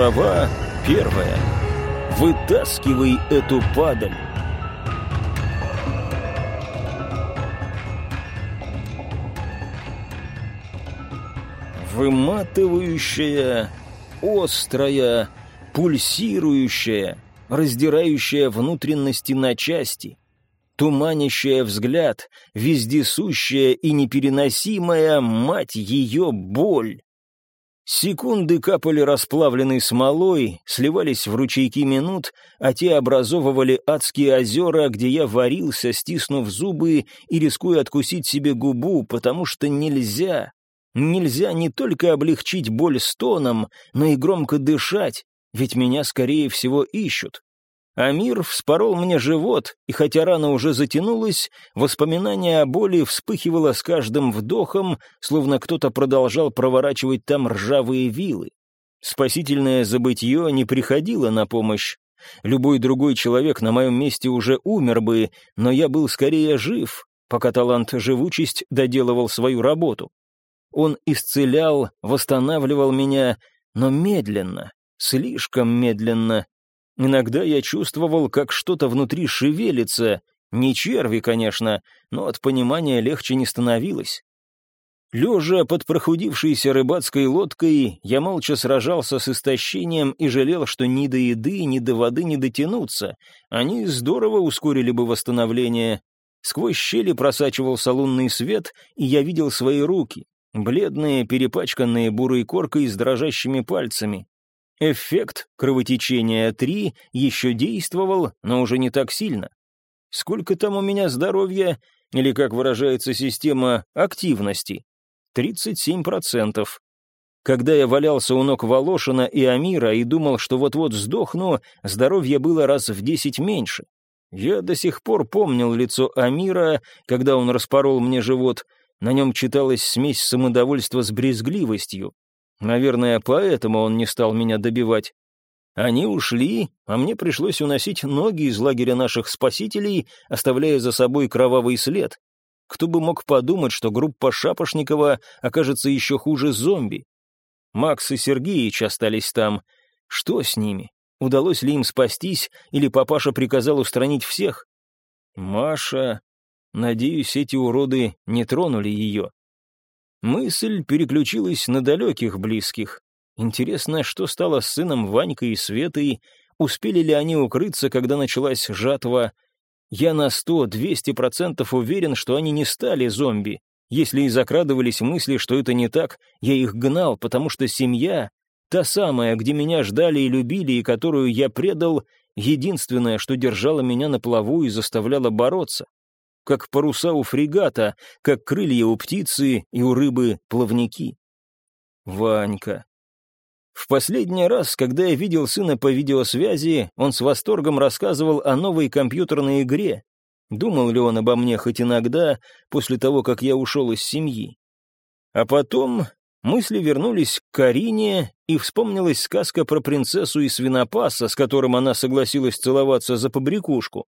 Глава первая. Вытаскивай эту падаль. Выматывающая, острая, пульсирующая, раздирающая внутренности на части, туманящая взгляд, вездесущая и непереносимая, мать ее, боль. Секунды капали расплавленной смолой, сливались в ручейки минут, а те образовывали адские озера, где я варился, стиснув зубы и рискуя откусить себе губу, потому что нельзя. Нельзя не только облегчить боль стоном, но и громко дышать, ведь меня, скорее всего, ищут. Амир вспорол мне живот, и хотя рана уже затянулась, воспоминание о боли вспыхивало с каждым вдохом, словно кто-то продолжал проворачивать там ржавые вилы. Спасительное забытье не приходило на помощь. Любой другой человек на моем месте уже умер бы, но я был скорее жив, пока талант живучесть доделывал свою работу. Он исцелял, восстанавливал меня, но медленно, слишком медленно, Иногда я чувствовал, как что-то внутри шевелится, не черви, конечно, но от понимания легче не становилось. Лежа под прохудившейся рыбацкой лодкой, я молча сражался с истощением и жалел, что ни до еды, ни до воды не дотянуться. Они здорово ускорили бы восстановление. Сквозь щели просачивался лунный свет, и я видел свои руки, бледные, перепачканные бурой коркой с дрожащими пальцами. Эффект кровотечения 3 еще действовал, но уже не так сильно. Сколько там у меня здоровья, или, как выражается система, активности? 37%. Когда я валялся у ног Волошина и Амира и думал, что вот-вот сдохну, здоровье было раз в 10 меньше. Я до сих пор помнил лицо Амира, когда он распорол мне живот. На нем читалась смесь самодовольства с брезгливостью. Наверное, поэтому он не стал меня добивать. Они ушли, а мне пришлось уносить ноги из лагеря наших спасителей, оставляя за собой кровавый след. Кто бы мог подумать, что группа Шапошникова окажется еще хуже зомби. Макс и Сергеич остались там. Что с ними? Удалось ли им спастись, или папаша приказал устранить всех? Маша... Надеюсь, эти уроды не тронули ее. Мысль переключилась на далеких близких. Интересно, что стало с сыном Ванькой и Светой, успели ли они укрыться, когда началась жатва. Я на сто-двести процентов уверен, что они не стали зомби. Если и закрадывались мысли, что это не так, я их гнал, потому что семья, та самая, где меня ждали и любили, и которую я предал, единственное, что держало меня на плаву и заставляло бороться как паруса у фрегата, как крылья у птицы и у рыбы плавники. Ванька. В последний раз, когда я видел сына по видеосвязи, он с восторгом рассказывал о новой компьютерной игре. Думал ли он обо мне хоть иногда, после того, как я ушел из семьи? А потом мысли вернулись к Карине, и вспомнилась сказка про принцессу и свинопаса, с которым она согласилась целоваться за побрякушку.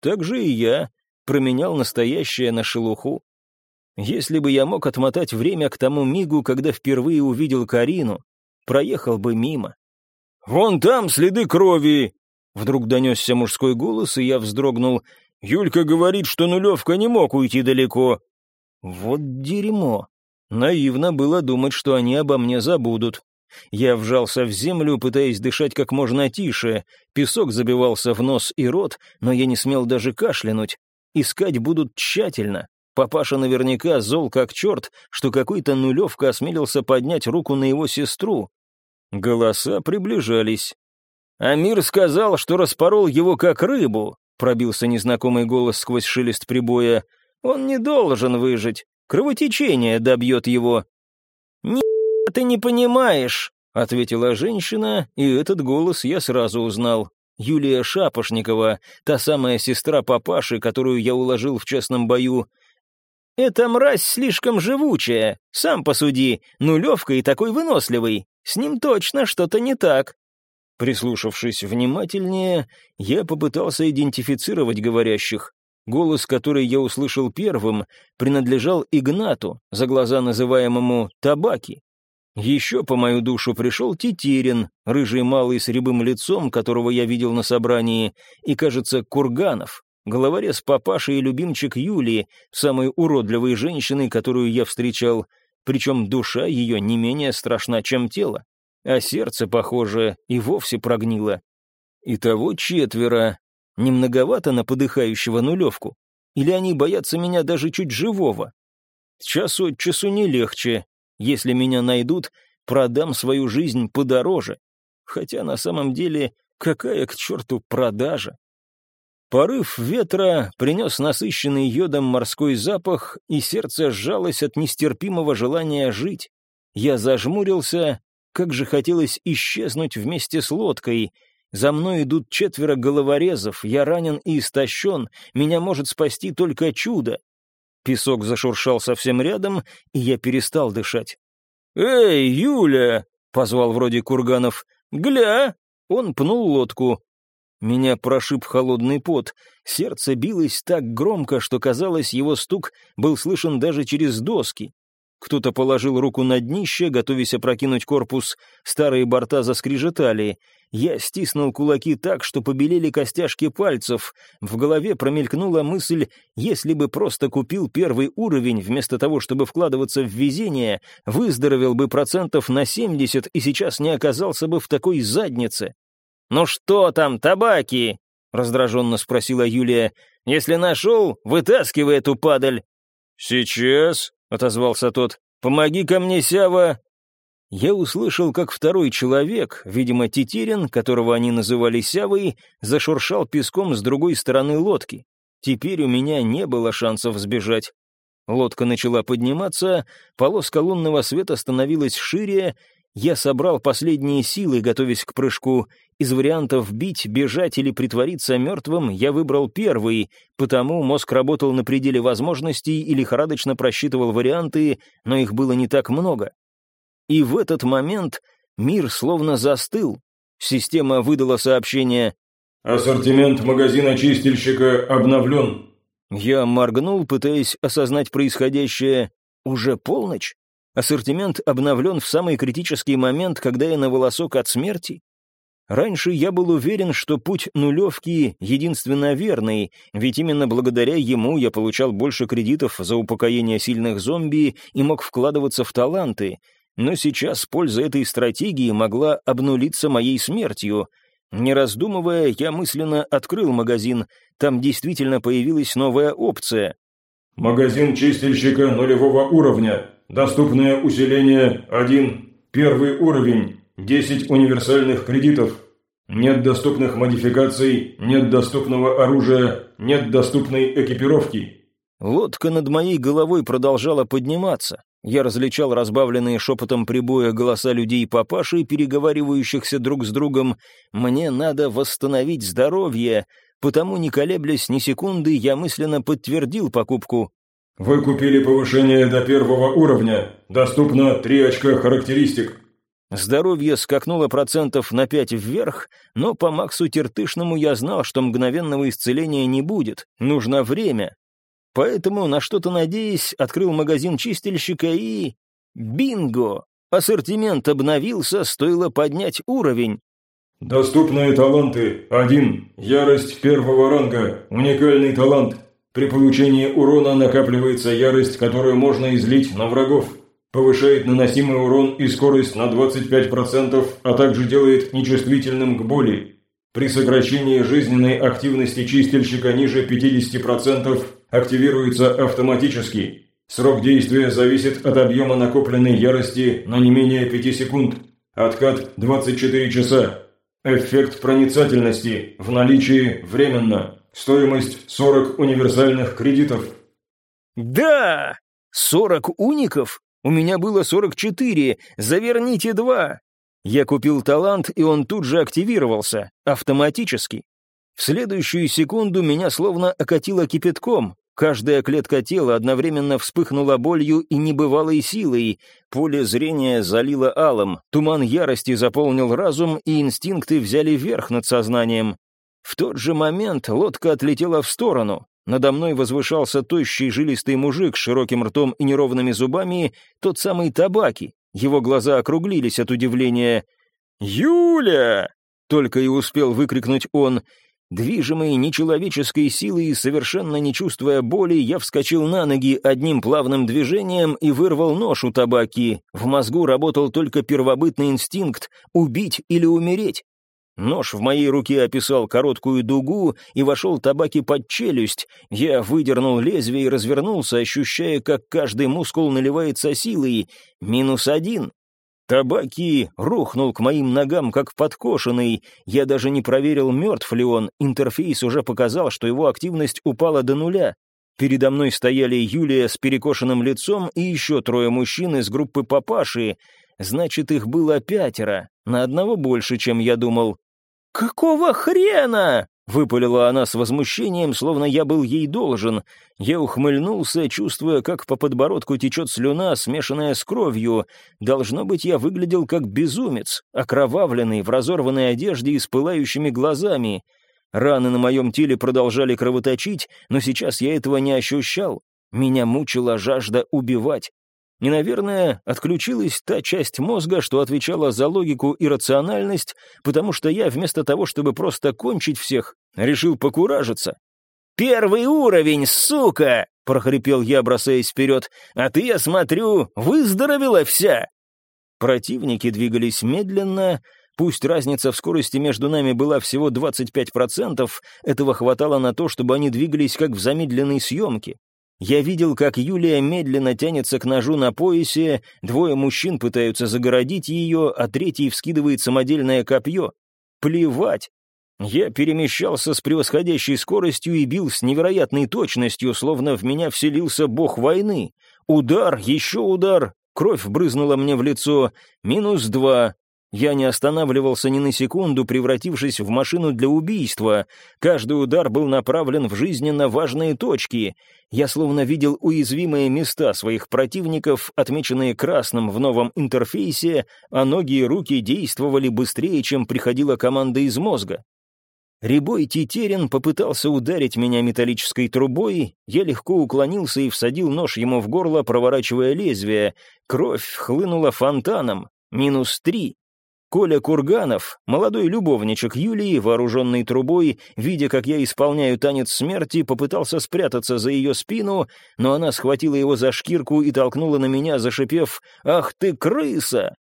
Так же и я променял настоящее на шелуху. Если бы я мог отмотать время к тому мигу, когда впервые увидел Карину, проехал бы мимо. «Вон там следы крови!» Вдруг донесся мужской голос, и я вздрогнул. «Юлька говорит, что нулевка не мог уйти далеко». «Вот дерьмо!» Наивно было думать, что они обо мне забудут. Я вжался в землю, пытаясь дышать как можно тише. Песок забивался в нос и рот, но я не смел даже кашлянуть. Искать будут тщательно. Папаша наверняка зол как черт, что какой-то нулевка осмелился поднять руку на его сестру. Голоса приближались. «Амир сказал, что распорол его как рыбу», — пробился незнакомый голос сквозь шелест прибоя. «Он не должен выжить. Кровотечение добьет его». «Ни ты не понимаешь», — ответила женщина, и этот голос я сразу узнал. Юлия Шапошникова, та самая сестра папаши, которую я уложил в честном бою. «Эта мразь слишком живучая, сам посуди, нулевка и такой выносливый. С ним точно что-то не так». Прислушавшись внимательнее, я попытался идентифицировать говорящих. Голос, который я услышал первым, принадлежал Игнату, за глаза называемому Табаки. Еще по мою душу пришел Тетерин, рыжий малый с рябым лицом, которого я видел на собрании, и, кажется, Курганов, головорез папаша и любимчик Юлии, самой уродливой женщины, которую я встречал, причем душа ее не менее страшна, чем тело, а сердце, похоже, и вовсе прогнило. Итого четверо. Не многовато на подыхающего нулевку? Или они боятся меня даже чуть живого? Час от часу не легче. Если меня найдут, продам свою жизнь подороже. Хотя на самом деле, какая к черту продажа? Порыв ветра принес насыщенный йодом морской запах, и сердце сжалось от нестерпимого желания жить. Я зажмурился, как же хотелось исчезнуть вместе с лодкой. За мной идут четверо головорезов, я ранен и истощен, меня может спасти только чудо. Песок зашуршал совсем рядом, и я перестал дышать. «Эй, Юля!» — позвал вроде Курганов. «Гля!» — он пнул лодку. Меня прошиб холодный пот. Сердце билось так громко, что, казалось, его стук был слышен даже через доски. Кто-то положил руку на днище, готовясь опрокинуть корпус. Старые борта заскрежетали. Я стиснул кулаки так, что побелели костяшки пальцев. В голове промелькнула мысль, если бы просто купил первый уровень, вместо того, чтобы вкладываться в везение, выздоровел бы процентов на 70 и сейчас не оказался бы в такой заднице. «Ну что там, табаки?» — раздраженно спросила Юлия. «Если нашел, вытаскивай эту падаль». «Сейчас», — отозвался тот. «Помоги ко мне, Сява!» Я услышал, как второй человек, видимо, Тетерин, которого они называли Сявой, зашуршал песком с другой стороны лодки. Теперь у меня не было шансов сбежать. Лодка начала подниматься, полоска лунного света становилась шире, я собрал последние силы, готовясь к прыжку. Из вариантов бить, бежать или притвориться мертвым я выбрал первый, потому мозг работал на пределе возможностей и лихорадочно просчитывал варианты, но их было не так много. И в этот момент мир словно застыл. Система выдала сообщение «Ассортимент магазина чистильщика обновлен». Я моргнул, пытаясь осознать происходящее. «Уже полночь?» Ассортимент обновлен в самый критический момент, когда я на волосок от смерти. Раньше я был уверен, что путь нулевки единственно верный, ведь именно благодаря ему я получал больше кредитов за упокоение сильных зомби и мог вкладываться в таланты. Но сейчас польза этой стратегии могла обнулиться моей смертью. Не раздумывая, я мысленно открыл магазин. Там действительно появилась новая опция. «Магазин чистильщика нулевого уровня. Доступное усиление 1. Первый уровень. 10 универсальных кредитов. Нет доступных модификаций, нет доступного оружия, нет доступной экипировки. Лодка над моей головой продолжала подниматься. Я различал разбавленные шепотом прибоя голоса людей папаши, переговаривающихся друг с другом. «Мне надо восстановить здоровье», потому, не колеблясь ни секунды, я мысленно подтвердил покупку. Вы купили повышение до первого уровня. Доступно три очка характеристик. Здоровье скакнуло процентов на пять вверх, но по Максу Тертышному я знал, что мгновенного исцеления не будет, нужно время. Поэтому, на что-то надеясь, открыл магазин чистильщика и... Бинго! Ассортимент обновился, стоило поднять уровень. Доступные таланты. Один. Ярость первого ранга. Уникальный талант. При получении урона накапливается ярость, которую можно излить на врагов. Повышает наносимый урон и скорость на 25%, а также делает нечувствительным к боли. При сокращении жизненной активности чистильщика ниже 50% активируется автоматически. Срок действия зависит от объема накопленной ярости на не менее 5 секунд. Откат 24 часа. Эффект проницательности в наличии временно. Стоимость 40 универсальных кредитов. Да! 40 уников? У меня было 44. Заверните два. Я купил талант, и он тут же активировался, автоматически. В следующую секунду меня словно окатило кипятком. Каждая клетка тела одновременно вспыхнула болью и небывалой силой. Поле зрения залило алым, туман ярости заполнил разум, и инстинкты взяли верх над сознанием. В тот же момент лодка отлетела в сторону. Надо мной возвышался тощий жилистый мужик с широким ртом и неровными зубами, тот самый табаки. Его глаза округлились от удивления. «Юля!» — только и успел выкрикнуть он. Движимый нечеловеческой силой совершенно не чувствуя боли, я вскочил на ноги одним плавным движением и вырвал нож у табаки. В мозгу работал только первобытный инстинкт — убить или умереть. Нож в моей руке описал короткую дугу и вошел табаки под челюсть. Я выдернул лезвие и развернулся, ощущая, как каждый мускул наливается силой. Минус один. Табаки рухнул к моим ногам, как подкошенный. Я даже не проверил, мертв ли он. Интерфейс уже показал, что его активность упала до нуля. Передо мной стояли Юлия с перекошенным лицом и еще трое мужчин из группы папаши. Значит, их было пятеро. На одного больше, чем я думал. «Какого хрена?» Выпалила она с возмущением, словно я был ей должен. Я ухмыльнулся, чувствуя, как по подбородку течет слюна, смешанная с кровью. Должно быть, я выглядел как безумец, окровавленный, в разорванной одежде и с пылающими глазами. Раны на моем теле продолжали кровоточить, но сейчас я этого не ощущал. Меня мучила жажда убивать. И, наверное, отключилась та часть мозга, что отвечала за логику и рациональность, потому что я вместо того, чтобы просто кончить всех, решил покуражиться. «Первый уровень, сука!» — прохрипел я, бросаясь вперед. «А ты, я смотрю, выздоровела вся!» Противники двигались медленно, Пусть разница в скорости между нами была всего 25%, этого хватало на то, чтобы они двигались как в замедленной съемке. Я видел, как Юлия медленно тянется к ножу на поясе, двое мужчин пытаются загородить ее, а третий вскидывает самодельное копье. Плевать. Я перемещался с превосходящей скоростью и бил с невероятной точностью, словно в меня вселился бог войны. Удар, еще удар, кровь брызнула мне в лицо. Минус два, я не останавливался ни на секунду, превратившись в машину для убийства. Каждый удар был направлен в жизненно важные точки. Я словно видел уязвимые места своих противников, отмеченные красным в новом интерфейсе, а ноги и руки действовали быстрее, чем приходила команда из мозга. Рябой Тетерин попытался ударить меня металлической трубой, я легко уклонился и всадил нож ему в горло, проворачивая лезвие. Кровь хлынула фонтаном. Минус три. Коля Курганов, молодой любовничек Юлии, вооруженный трубой, видя, как я исполняю танец смерти, попытался спрятаться за ее спину, но она схватила его за шкирку и толкнула на меня, зашипев «Ах ты, крыса!».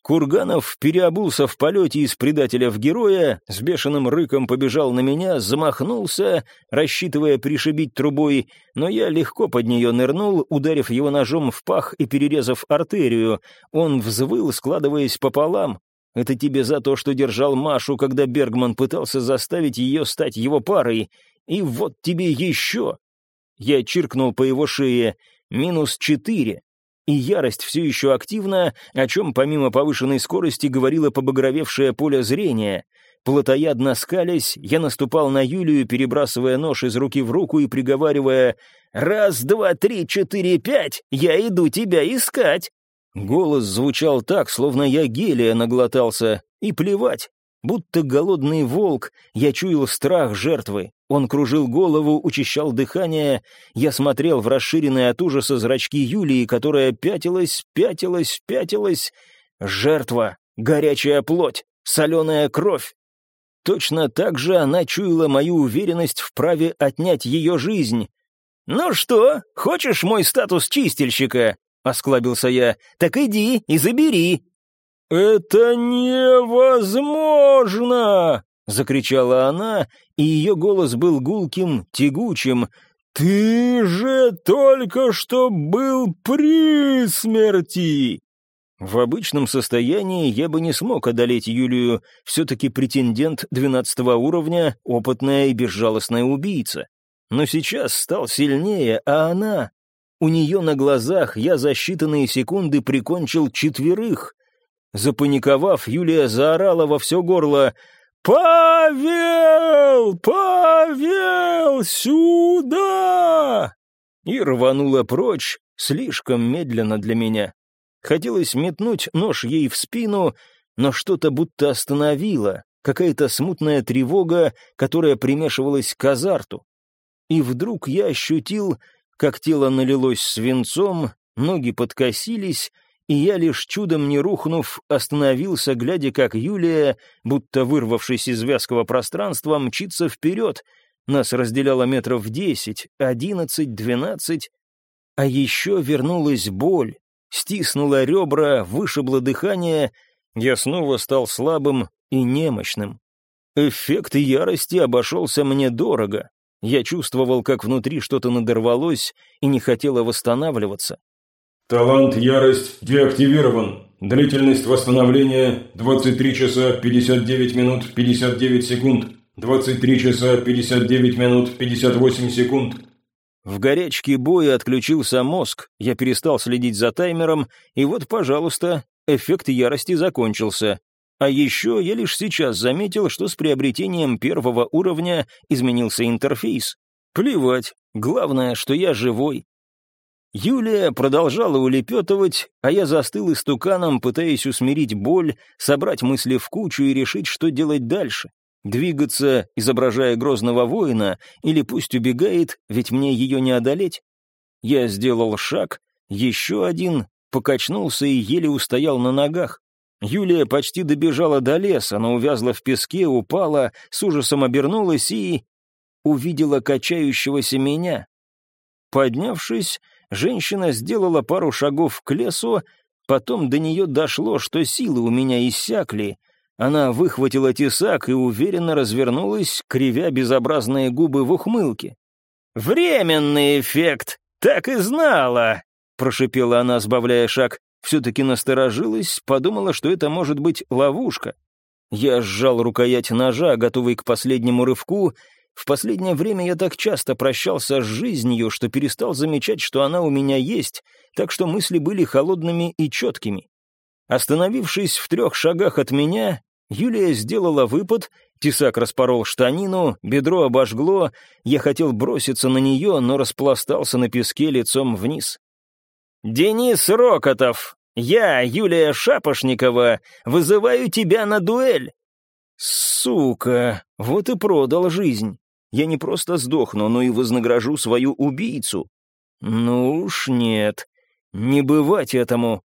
Курганов переобулся в полете из предателя в героя, с бешеным рыком побежал на меня, замахнулся, рассчитывая пришибить трубой, но я легко под нее нырнул, ударив его ножом в пах и перерезав артерию. Он взвыл, складываясь пополам, это тебе за то, что держал Машу, когда Бергман пытался заставить ее стать его парой. И вот тебе еще!» Я чиркнул по его шее. Минус четыре. И ярость все еще активна, о чем помимо повышенной скорости говорило побагровевшее поле зрения. Плотоядно скалясь, я наступал на Юлию, перебрасывая нож из руки в руку и приговаривая «Раз, два, три, четыре, пять, я иду тебя искать!» Голос звучал так, словно я гелия наглотался, и плевать. Будто голодный волк, я чуял страх жертвы. Он кружил голову, учащал дыхание. Я смотрел в расширенные от ужаса зрачки Юлии, которая пятилась, пятилась, пятилась. Жертва, горячая плоть, соленая кровь. Точно так же она чуяла мою уверенность в праве отнять ее жизнь. «Ну что, хочешь мой статус чистильщика?» — осклабился я. «Так иди и забери». «Это невозможно!» — закричала она, и ее голос был гулким, тягучим. «Ты же только что был при смерти!» В обычном состоянии я бы не смог одолеть Юлию, все-таки претендент двенадцатого уровня, опытная и безжалостная убийца. Но сейчас стал сильнее, а она у нее на глазах я за считанные секунды прикончил четверых. Запаниковав, Юлия заорала во все горло «Павел! Павел! Сюда!» и рванула прочь, слишком медленно для меня. Хотелось метнуть нож ей в спину, но что-то будто остановило, какая-то смутная тревога, которая примешивалась к азарту. И вдруг я ощутил как тело налилось свинцом, ноги подкосились, и я, лишь чудом не рухнув, остановился, глядя, как Юлия, будто вырвавшись из вязкого пространства, мчится вперед. Нас разделяло метров десять, одиннадцать, двенадцать. А еще вернулась боль, стиснула ребра, вышибло дыхание. Я снова стал слабым и немощным. Эффект ярости обошелся мне дорого. Я чувствовал, как внутри что-то надорвалось и не хотело восстанавливаться. Талант «Ярость» деактивирован. Длительность восстановления 23 часа 59 минут 59 секунд. 23 часа 59 минут 58 секунд. В горячке боя отключился мозг, я перестал следить за таймером, и вот, пожалуйста, эффект ярости закончился. А еще я лишь сейчас заметил, что с приобретением первого уровня изменился интерфейс. Плевать, главное, что я живой. Юлия продолжала улепетывать, а я застыл истуканом, пытаясь усмирить боль, собрать мысли в кучу и решить, что делать дальше. Двигаться, изображая грозного воина, или пусть убегает, ведь мне ее не одолеть. Я сделал шаг, еще один, покачнулся и еле устоял на ногах. Юлия почти добежала до леса, она увязла в песке, упала, с ужасом обернулась и... увидела качающегося меня. Поднявшись, женщина сделала пару шагов к лесу, потом до нее дошло, что силы у меня иссякли. Она выхватила тесак и уверенно развернулась, кривя безобразные губы в ухмылке. «Временный эффект! Так и знала!» — прошипела она, сбавляя шаг. Все-таки насторожилась, подумала, что это может быть ловушка. Я сжал рукоять ножа, готовый к последнему рывку, в последнее время я так часто прощался с жизнью, что перестал замечать, что она у меня есть, так что мысли были холодными и четкими. Остановившись в трех шагах от меня, Юлия сделала выпад, тесак распорол штанину, бедро обожгло, я хотел броситься на нее, но распластался на песке лицом вниз. «Денис Рокотов, я, Юлия Шапошникова, вызываю тебя на дуэль!» «Сука, вот и продал жизнь. Я не просто сдохну, но и вознагражу свою убийцу. Ну уж нет, не бывать этому.